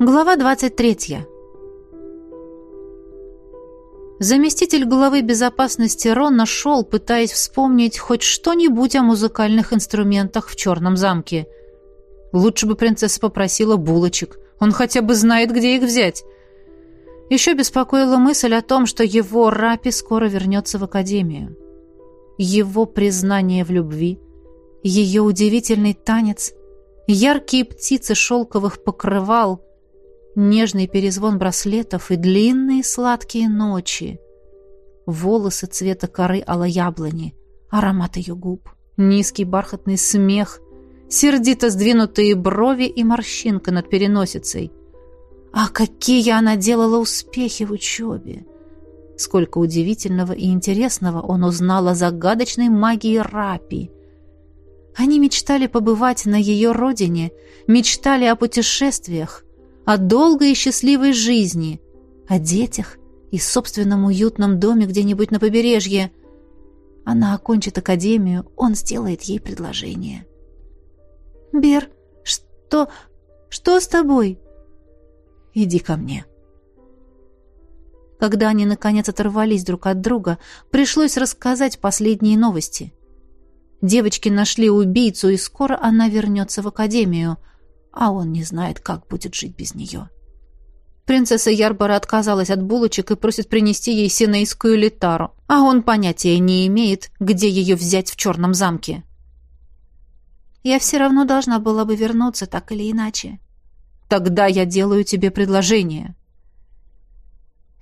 Глава 23. Заместитель главы безопасности Рон нашел, пытаясь вспомнить хоть что-нибудь о музыкальных инструментах в черном замке. Лучше бы принцесса попросила булочек. Он хотя бы знает, где их взять. Еще беспокоила мысль о том, что его Рапи скоро вернется в академию. Его признание в любви, ее удивительный танец, яркие птицы шелковых покрывал, нежный перезвон браслетов и длинные сладкие ночи. Волосы цвета коры алояблони, аромат ее губ, низкий бархатный смех, сердито сдвинутые брови и морщинка над переносицей. А какие она делала успехи в учебе! Сколько удивительного и интересного он узнал о загадочной магии Рапи. Они мечтали побывать на ее родине, мечтали о путешествиях, о долгой и счастливой жизни, о детях и собственном уютном доме где-нибудь на побережье. Она окончит академию, он сделает ей предложение. «Бер, что... что с тобой?» «Иди ко мне». Когда они, наконец, оторвались друг от друга, пришлось рассказать последние новости. Девочки нашли убийцу, и скоро она вернется в академию — а он не знает, как будет жить без нее. Принцесса Ярбора отказалась от булочек и просит принести ей синейскую литару, а он понятия не имеет, где ее взять в черном замке. Я все равно должна была бы вернуться, так или иначе. Тогда я делаю тебе предложение.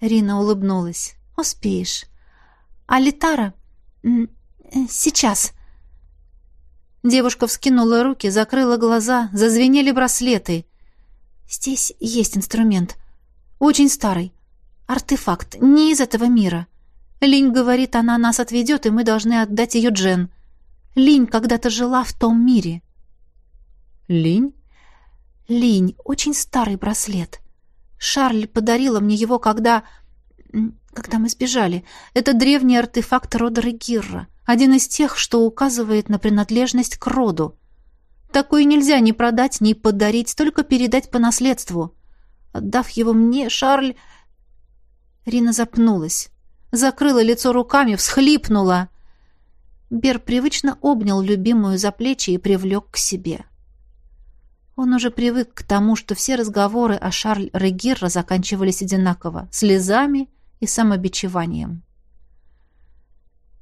Рина улыбнулась. Успеешь. А литара? Сейчас. Девушка вскинула руки, закрыла глаза, зазвенели браслеты. «Здесь есть инструмент. Очень старый. Артефакт. Не из этого мира. Линь говорит, она нас отведет, и мы должны отдать ее Джен. Линь когда-то жила в том мире». «Линь?» «Линь. Очень старый браслет. Шарль подарила мне его, когда... когда мы сбежали. Это древний артефакт рода Регирра один из тех, что указывает на принадлежность к роду. Такой нельзя ни продать, ни подарить, только передать по наследству. Отдав его мне, Шарль... Рина запнулась, закрыла лицо руками, всхлипнула. Бер привычно обнял любимую за плечи и привлек к себе. Он уже привык к тому, что все разговоры о Шарль Регирра заканчивались одинаково — слезами и самобичеванием.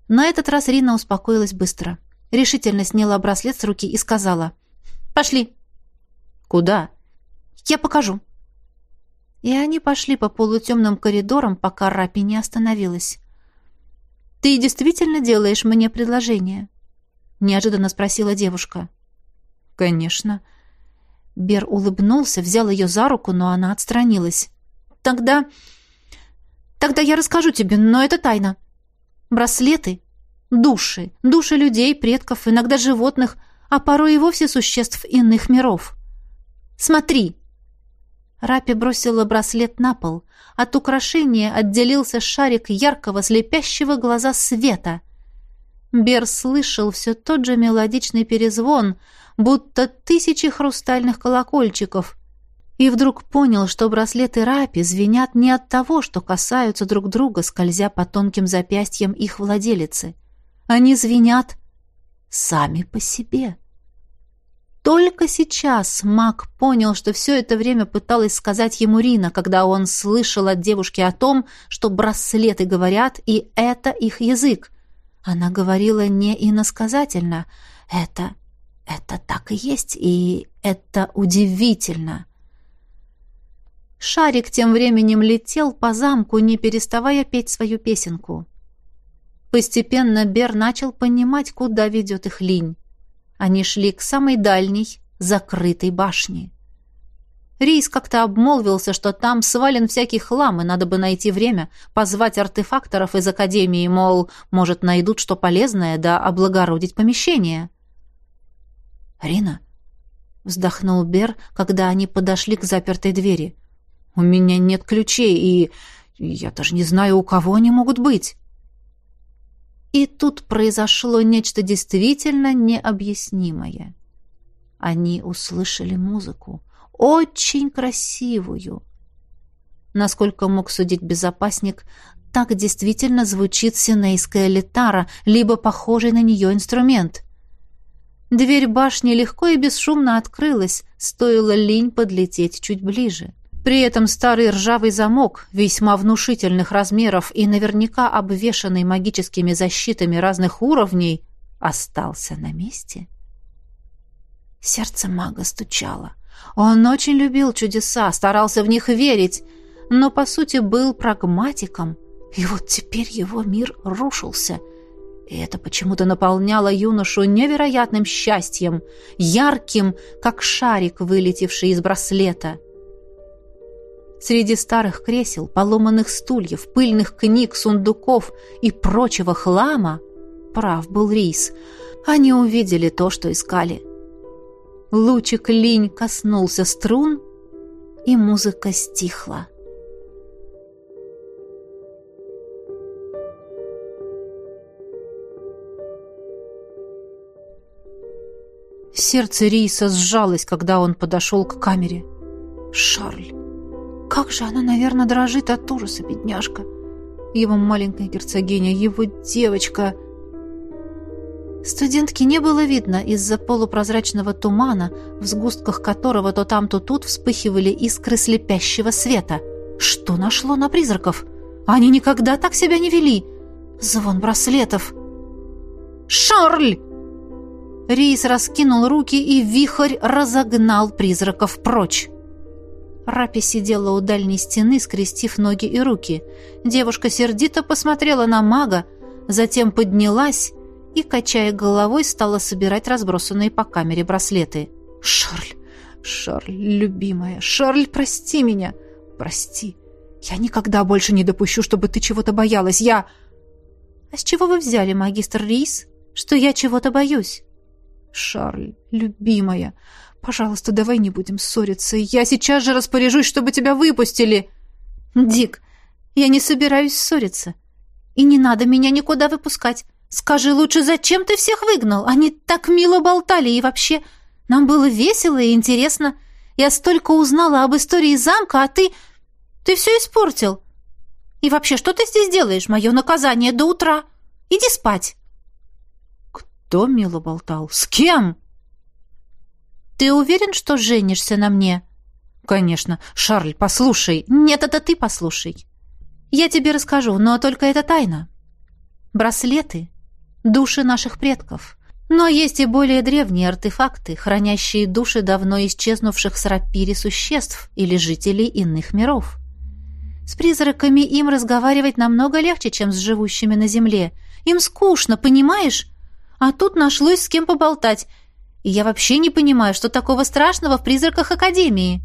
На этот раз Рина успокоилась быстро. Решительно сняла браслет с руки и сказала «Пошли». «Куда?» «Я покажу». И они пошли по полутемным коридорам, пока Рапи не остановилась. «Ты действительно делаешь мне предложение?» Неожиданно спросила девушка. «Конечно». Бер улыбнулся, взял ее за руку, но она отстранилась. «Тогда... тогда я расскажу тебе, но это тайна. Браслеты — души, души людей, предков, иногда животных, а порой и вовсе существ иных миров. Смотри!» Рапи бросила браслет на пол. От украшения отделился шарик яркого, слепящего глаза света. Бер слышал все тот же мелодичный перезвон, будто тысячи хрустальных колокольчиков, и вдруг понял, что браслеты Рапи звенят не от того, что касаются друг друга, скользя по тонким запястьям их владелицы. Они звенят сами по себе. Только сейчас маг понял, что все это время пыталась сказать ему Рина, когда он слышал от девушки о том, что браслеты говорят, и это их язык. Она говорила не иносказательно. Это... это так и есть, и это удивительно. Шарик тем временем летел по замку, не переставая петь свою песенку. Постепенно Бер начал понимать, куда ведет их линь. Они шли к самой дальней, закрытой башне. Рейс как-то обмолвился, что там свален всякий хлам, и надо бы найти время, позвать артефакторов из Академии, мол, может, найдут что полезное, да облагородить помещение. «Рина», — вздохнул Бер, когда они подошли к запертой двери, у меня нет ключей, и я даже не знаю, у кого они могут быть. И тут произошло нечто действительно необъяснимое. Они услышали музыку, очень красивую. Насколько мог судить безопасник, так действительно звучит синейская литара, либо похожий на нее инструмент. Дверь башни легко и бесшумно открылась, стоило линь подлететь чуть ближе. При этом старый ржавый замок, весьма внушительных размеров и наверняка обвешанный магическими защитами разных уровней, остался на месте. Сердце мага стучало. Он очень любил чудеса, старался в них верить, но, по сути, был прагматиком. И вот теперь его мир рушился — и это почему-то наполняло юношу невероятным счастьем, ярким, как шарик, вылетевший из браслета. Среди старых кресел, поломанных стульев, пыльных книг, сундуков и прочего хлама, прав был Рис, они увидели то, что искали. Лучик линь коснулся струн, и музыка стихла. Сердце Риса сжалось, когда он подошел к камере. Шарль. Как же она, наверное, дрожит от ужаса, бедняжка. Его маленькая герцогиня, его девочка. Студентки не было видно из-за полупрозрачного тумана, в сгустках которого то там, то тут вспыхивали искры слепящего света. Что нашло на призраков? Они никогда так себя не вели. Звон браслетов. «Шарль!» Рейс раскинул руки, и вихрь разогнал призраков прочь. Рапи сидела у дальней стены, скрестив ноги и руки. Девушка сердито посмотрела на мага, затем поднялась и, качая головой, стала собирать разбросанные по камере браслеты. «Шарль! Шарль, любимая! Шарль, прости меня! Прости! Я никогда больше не допущу, чтобы ты чего-то боялась! Я...» «А с чего вы взяли, магистр Рис, что я чего-то боюсь?» Шарль, любимая, пожалуйста, давай не будем ссориться. Я сейчас же распоряжусь, чтобы тебя выпустили. Дик, я не собираюсь ссориться. И не надо меня никуда выпускать. Скажи лучше, зачем ты всех выгнал? Они так мило болтали, и вообще, нам было весело и интересно. Я столько узнала об истории замка, а ты... Ты все испортил. И вообще, что ты здесь делаешь? Мое наказание до утра. Иди спать. Кто мило болтал? С кем? Ты уверен, что женишься на мне? Конечно. Шарль, послушай. Нет, это ты послушай. Я тебе расскажу, но только это тайна. Браслеты — души наших предков. Но есть и более древние артефакты, хранящие души давно исчезнувших с рапири существ или жителей иных миров. С призраками им разговаривать намного легче, чем с живущими на земле. Им скучно, понимаешь? А тут нашлось с кем поболтать. И я вообще не понимаю, что такого страшного в призраках Академии.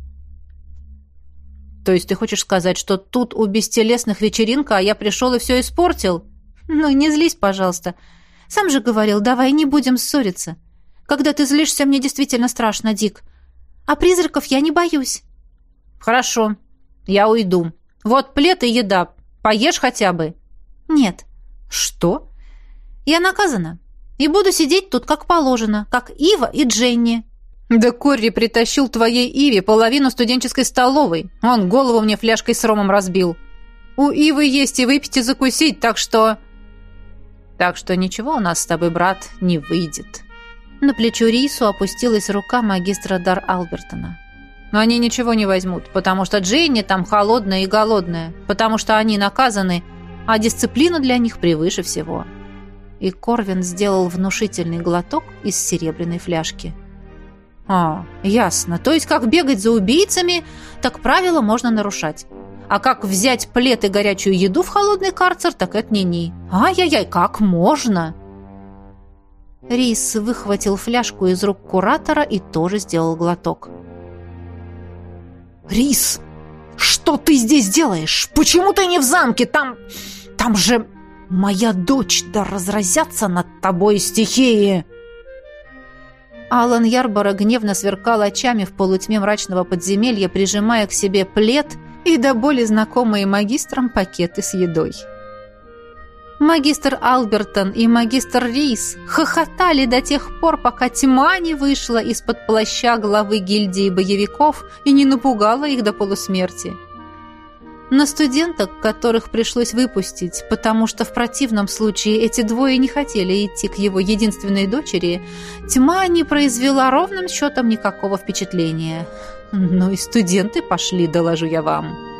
То есть ты хочешь сказать, что тут у бестелесных вечеринка, а я пришел и все испортил? Ну, не злись, пожалуйста. Сам же говорил, давай не будем ссориться. Когда ты злишься, мне действительно страшно, Дик. А призраков я не боюсь. Хорошо, я уйду. Вот плед и еда. Поешь хотя бы. Нет. Что? Я наказана и буду сидеть тут как положено, как Ива и Дженни». «Да Корри притащил твоей Иве половину студенческой столовой. Он голову мне фляжкой с ромом разбил. У Ивы есть и выпить, и закусить, так что...» «Так что ничего у нас с тобой, брат, не выйдет». На плечо Рису опустилась рука магистра Дар Албертона. «Но они ничего не возьмут, потому что Дженни там холодная и голодная, потому что они наказаны, а дисциплина для них превыше всего» и Корвин сделал внушительный глоток из серебряной фляжки. «А, ясно. То есть как бегать за убийцами, так правила можно нарушать. А как взять плед и горячую еду в холодный карцер, так это не-не. Ай-яй-яй, как можно?» Рис выхватил фляжку из рук куратора и тоже сделал глоток. «Рис, что ты здесь делаешь? Почему ты не в замке? Там... там же Моя дочь, да разразятся над тобой стихии!» Алан Ярбора гневно сверкал очами в полутьме мрачного подземелья, прижимая к себе плед и до боли знакомые магистрам пакеты с едой. Магистр Албертон и магистр Рис хохотали до тех пор, пока тьма не вышла из-под плаща главы гильдии боевиков и не напугала их до полусмерти. На студенток, которых пришлось выпустить, потому что в противном случае эти двое не хотели идти к его единственной дочери, тьма не произвела ровным счетом никакого впечатления. Ну и студенты пошли, доложу я вам.